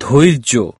ধৈর্য